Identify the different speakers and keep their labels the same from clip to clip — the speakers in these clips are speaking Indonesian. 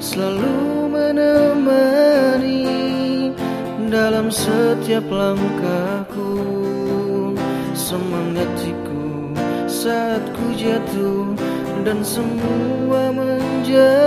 Speaker 1: selalu menemani dalam setiap langkahku. Semangatiku saat ku jatuh dan semua
Speaker 2: menjadi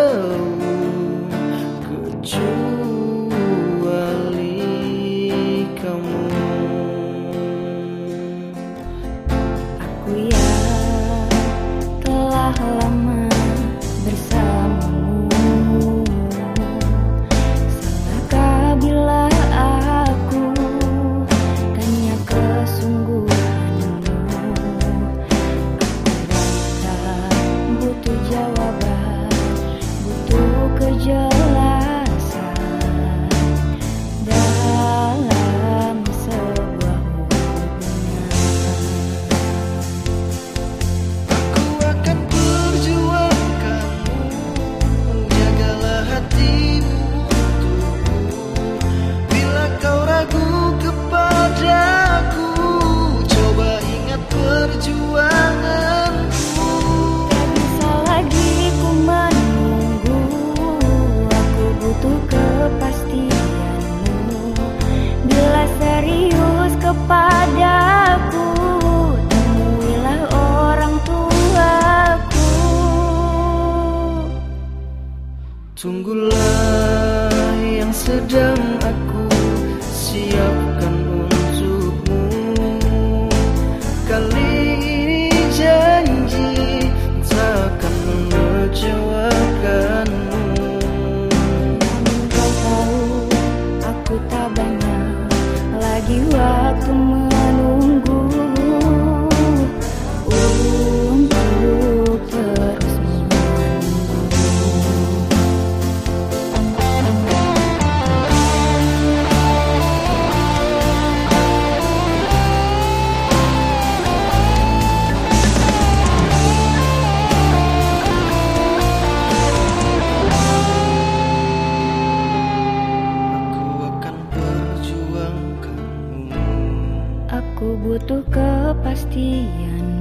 Speaker 2: padaku Temuilah orang tuaku.
Speaker 1: Tunggulah yang sedang
Speaker 2: butuh kepastian.